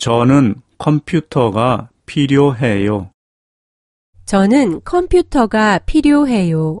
저는 컴퓨터가 필요해요. 저는 컴퓨터가 필요해요.